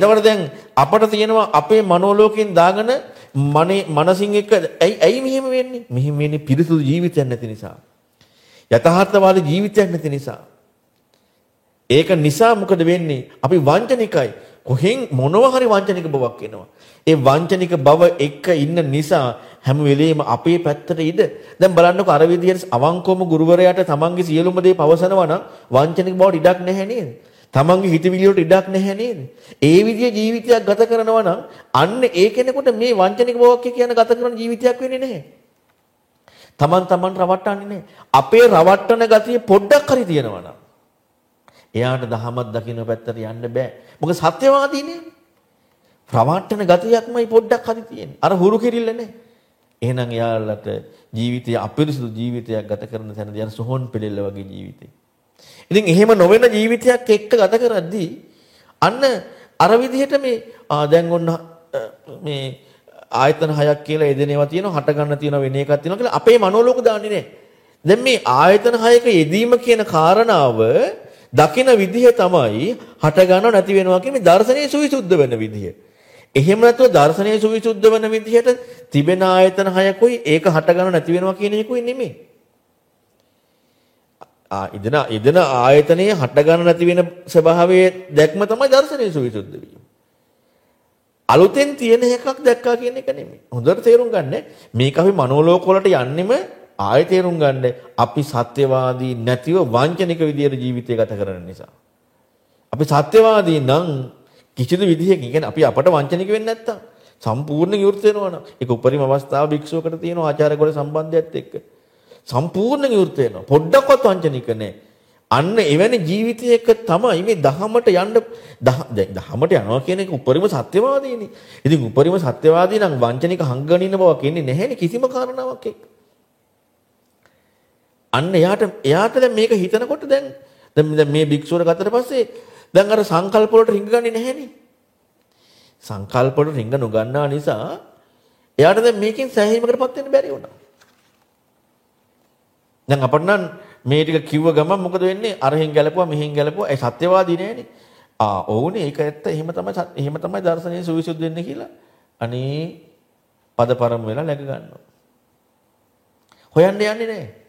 එතකොට දැන් අපට තියෙනවා අපේ මනෝලෝකයෙන් දාගෙන මනේ මනසින් එක්ක ඇයි ඇයි මෙහෙම වෙන්නේ? මෙහෙම වෙන්නේ පිරිසුදු ජීවිතයක් නැති නිසා. යථාර්ථවාදී ජීවිතයක් නැති නිසා. ඒක නිසා මොකද වෙන්නේ? අපි වංචනිකයි. කොහෙන් මොනවා හරි වංචනික බවක් එනවා. ඒ වංචනික බව එක්ක ඉන්න නිසා හැම වෙලෙම අපේ පැත්තට ඉඩ. දැන් බලන්නකෝ අර විදිහට අවංකවම ගුරුවරයාට තමන්ගේ සියලුම දේ පවසනවා නම් වංචනික බවට ඉඩක් නැහැ නේද? තමන්ගේ හිතවිලි වලට ඉඩක් නැහැ නේද? ඒ විදිය ජීවිතයක් ගත කරනවා නම් අන්න ඒ කෙනෙකුට මේ වංචනික බවක් කියන ගත කරන ජීවිතයක් වෙන්නේ නැහැ. තමන් තමන් රවට්ටන්නේ නැහැ. අපේ රවට්ටන ගතිය පොඩ්ඩක් හරි තියෙනවා නම් එයාට දහමක් දකින්න පැත්තට යන්න බෑ. මොකද සත්‍යවාදී නේ. ප්‍රවට්ටන ගතියක්මයි පොඩ්ඩක් හරි තියෙන්නේ. අර හුරු කිරිල්ල නේ. එහෙනම් එයාලට ජීවිතය අපිරිසුදු ජීවිතයක් ගත කරන තැනදී අර සොහොන් පෙළෙල්ල වගේ ජීවිතේ. ඉතින් එහෙම නොවන ජීවිතයක් එක්ක ගත කරද්දී අන්න අර විදිහට මේ ආ දැන් ඔන්න මේ ආයතන හයක් කියලා යෙදෙනවා තියෙනවා හට ගන්න තියෙනවා වෙන එකක් තියෙනවා කියලා අපේ මනෝලෝක දාන්නේ නැහැ. දැන් මේ ආයතන හයක යෙදීම කියන කාරණාව දකින විදිහ තමයි හට ගන්නව නැති වෙනවා කියන මේ දර්ශනයේ සුවිසුද්ධ වෙන විදිහ. එහෙම නැතුව දර්ශනයේ සුවිසුද්ධ වෙන විදිහට තිබෙන ආයතන හයකුයි ඒක හට ගන්නව නැති වෙනවා කියන එකකුයි නෙමෙයි. ආ ඉදන ඉදන ආයතනයේ හට ගන්න නැති වෙන ස්වභාවයේ දැක්ම තමයි දර්ශනයේ සුවිසුද්ධ වීම. අලුතෙන් තියෙන එකක් දැක්කා කියන එක නෙමෙයි. හොඳට තේරුම් ගන්න මේක අපි මනෝලෝක වලට යන්නෙම ආයෙ තේරුම් ගන්න අපි සත්‍යවාදී නැතිව වංචනික විදියට ජීවිතය ගත කරන නිසා. අපි සත්‍යවාදී නම් කිසිදු විදිහකින් කියන්නේ අපි අපට වංචනික වෙන්නේ නැත්තම් සම්පූර්ණ විවෘත වෙනවා නම් ඒක උපරිම අවස්ථාව භික්ෂුවකට තියෙනවා ආචාර්යගොඩ සම්බන්ධයත් එක්ක. සම්පූර්ණ විවෘත වෙනවා. පොඩ්ඩක්වත් වංචනික නැහැ. අන්න එවැනි ජීවිතයක තමයි මේ දහමට යන්න දහමට යනවා කියන එක උපරිම සත්‍යවාදීනේ. ඉතින් උපරිම සත්‍යවාදී නම් වංචනික හංගගෙන ඉන්න බවක් එන්නේ නැහැනේ කිසිම කාරණාවක් එක්ක. අන්න එයාට එයාට දැන් මේක හිතනකොට දැන් දැන් මේ භික්ෂුවර ගත්තට පස්සේ දැන් අර සංකල්ප වලට රිංගගන්නේ නැහැනේ. සංකල්ප වලට රිංග නොගන්නා නිසා එයාට දැන් මේකෙන් සෑහීමකටපත් වෙන්න බැරි වුණා. දැන් අපට නම් මේ ටික කිව්ව ගමන් මොකද වෙන්නේ? අරහෙන් ගැලපුවා මෙහෙන් ගැලපුවා. ඒ සත්‍යවාදී නෑනේ. ආ ඕනේ ඒක ඇත්ත. එහෙම තමයි එහෙම තමයි දර්ශනයේ සුවිසුද්ධ වෙන්නේ කියලා. අනේ පදපරම වෙලා läග ගන්නවා. හොයන්න යන්නේ නෑ.